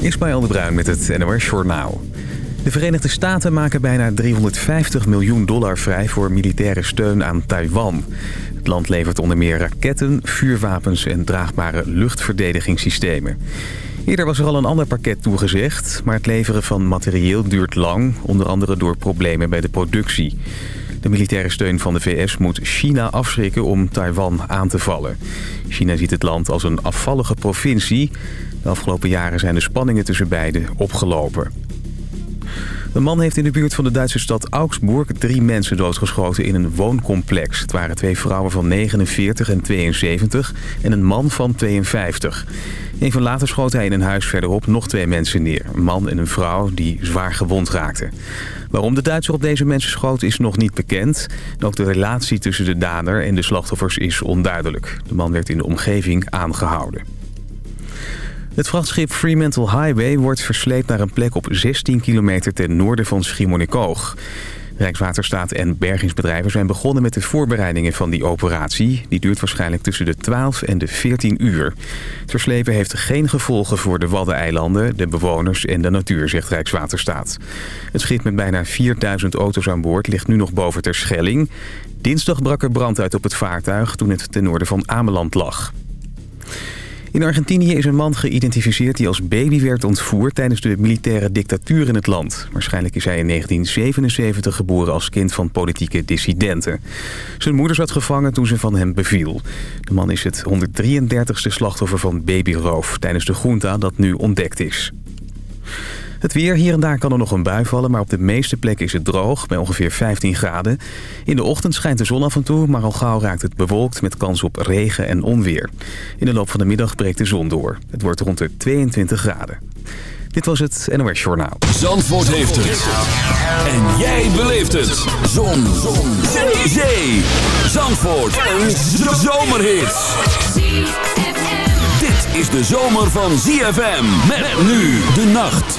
Ismaël de Bruin met het NOS Journaal. De Verenigde Staten maken bijna 350 miljoen dollar vrij voor militaire steun aan Taiwan. Het land levert onder meer raketten, vuurwapens en draagbare luchtverdedigingssystemen. Eerder was er al een ander pakket toegezegd, maar het leveren van materieel duurt lang, onder andere door problemen bij de productie. De militaire steun van de VS moet China afschrikken om Taiwan aan te vallen. China ziet het land als een afvallige provincie. De afgelopen jaren zijn de spanningen tussen beiden opgelopen. Een man heeft in de buurt van de Duitse stad Augsburg drie mensen doodgeschoten in een wooncomplex. Het waren twee vrouwen van 49 en 72 en een man van 52. Even later schoot hij in een huis verderop nog twee mensen neer. Een man en een vrouw die zwaar gewond raakten. Waarom de Duitser op deze mensen schoot is nog niet bekend. ook de relatie tussen de dader en de slachtoffers is onduidelijk. De man werd in de omgeving aangehouden. Het vrachtschip Fremantle Highway wordt versleept naar een plek op 16 kilometer ten noorden van Schiermonnikoog. Rijkswaterstaat en bergingsbedrijven zijn begonnen met de voorbereidingen van die operatie. Die duurt waarschijnlijk tussen de 12 en de 14 uur. Het verslepen heeft geen gevolgen voor de Waddeneilanden, de bewoners en de natuur, zegt Rijkswaterstaat. Het schip met bijna 4000 auto's aan boord ligt nu nog boven ter Schelling. Dinsdag brak er brand uit op het vaartuig toen het ten noorden van Ameland lag. In Argentinië is een man geïdentificeerd die als baby werd ontvoerd tijdens de militaire dictatuur in het land. Waarschijnlijk is hij in 1977 geboren als kind van politieke dissidenten. Zijn moeder zat gevangen toen ze van hem beviel. De man is het 133ste slachtoffer van babyroof tijdens de junta dat nu ontdekt is. Het weer, hier en daar kan er nog een bui vallen, maar op de meeste plekken is het droog, bij ongeveer 15 graden. In de ochtend schijnt de zon af en toe, maar al gauw raakt het bewolkt met kans op regen en onweer. In de loop van de middag breekt de zon door. Het wordt rond de 22 graden. Dit was het NOS Journaal. Zandvoort heeft het. En jij beleeft het. Zon. zon. Zee. Zee. Zandvoort. Een zomerhit. Dit is de zomer van ZFM. Met nu de nacht.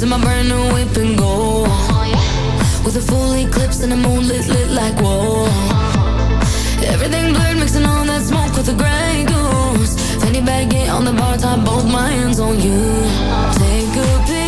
In my brand new whip and go. With a full eclipse and the moonlit lit like whoa. Everything blurred, mixing all that smoke with the gray goose. Fanny baguette on the bar top, both my hands on you. Take a peek.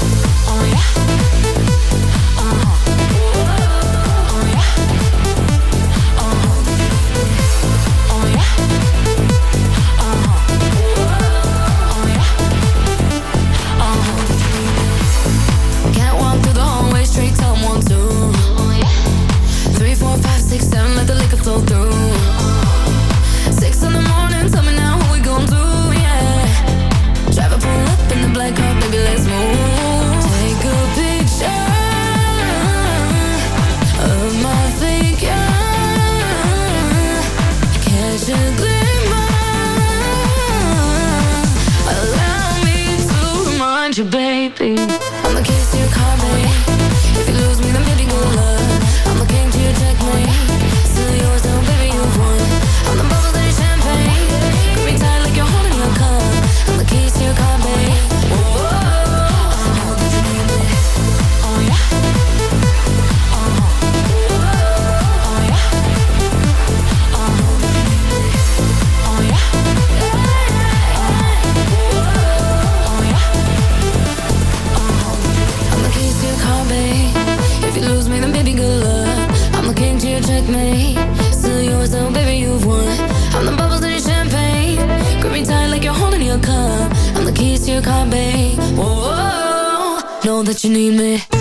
find you, baby. I'ma kiss you, call me. you need me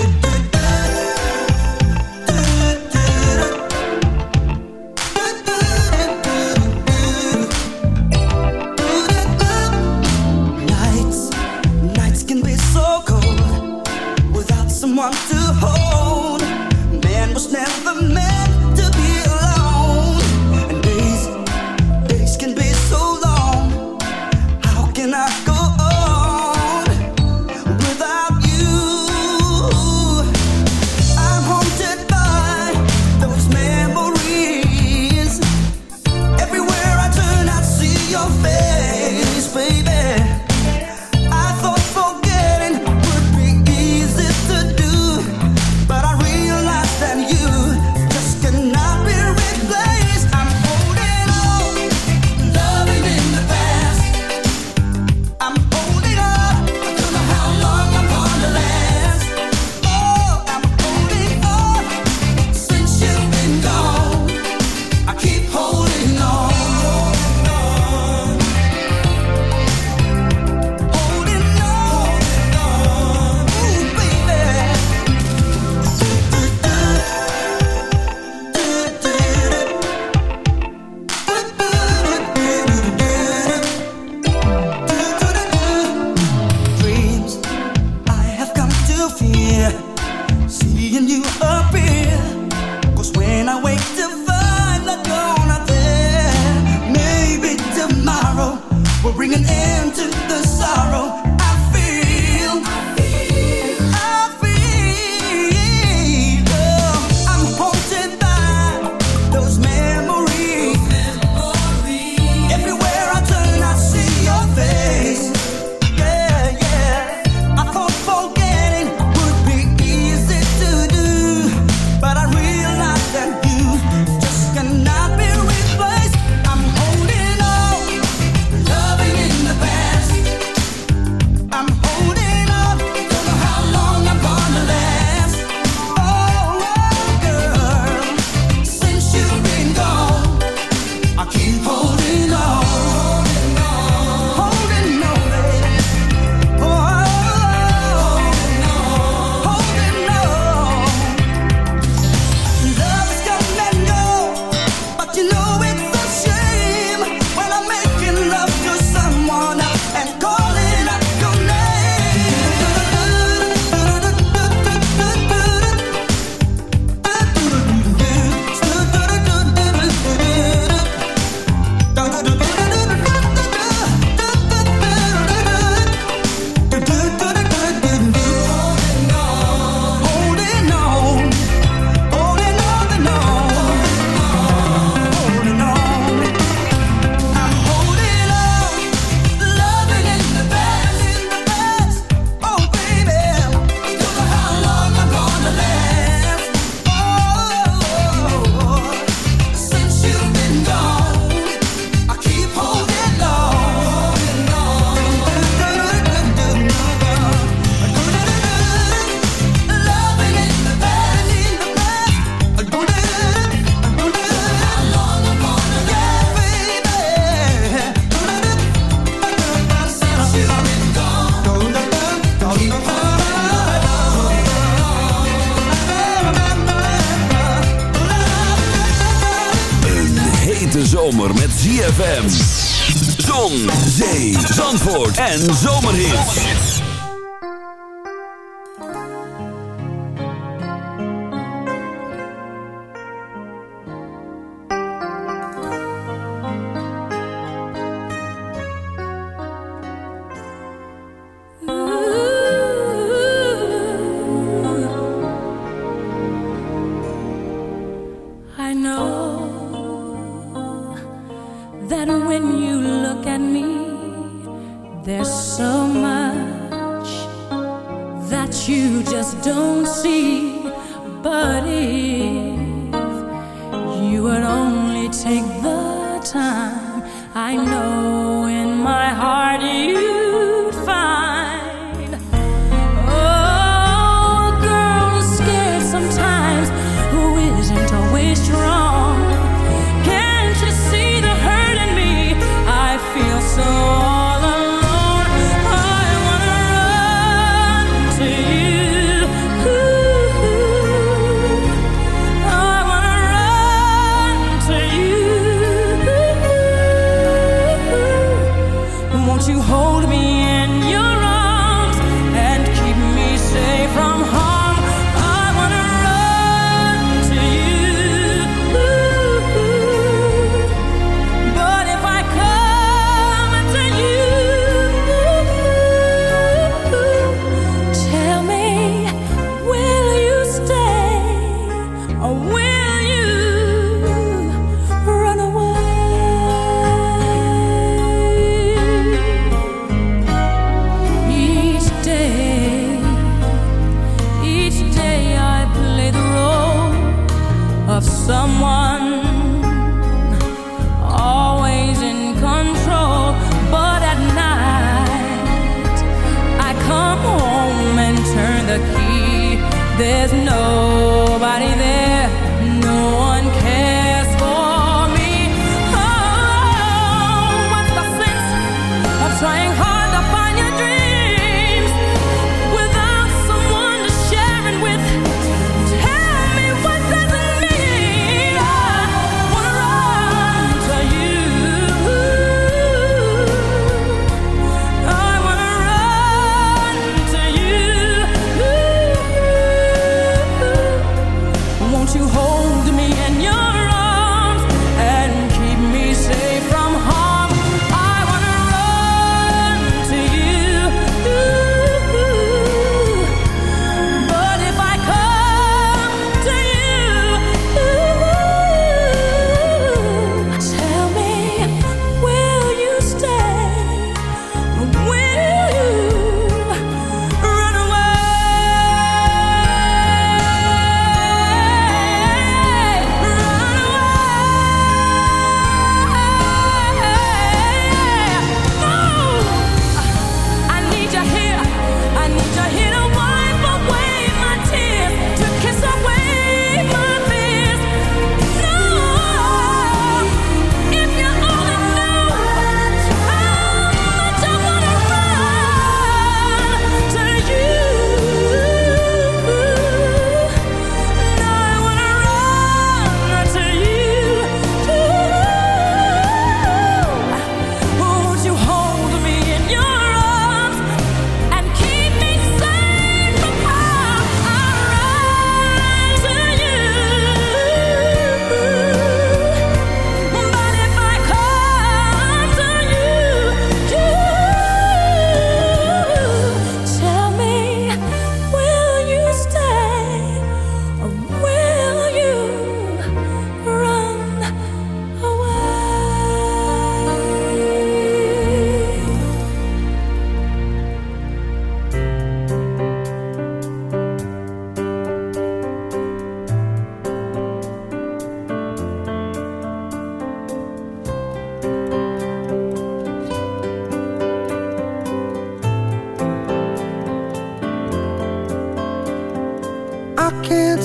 and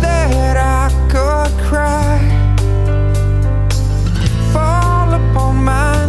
that I could cry. Fall upon my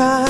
tonight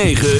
106.9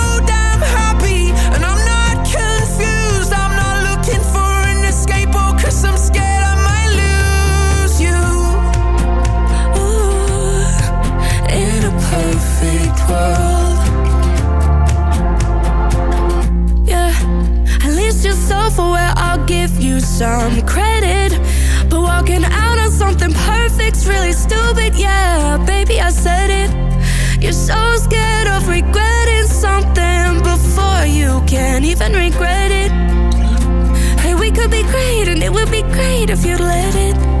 some credit. But walking out on something perfect's really stupid. Yeah, baby, I said it. You're so scared of regretting something before you can't even regret it. Hey, we could be great, and it would be great if you'd let it.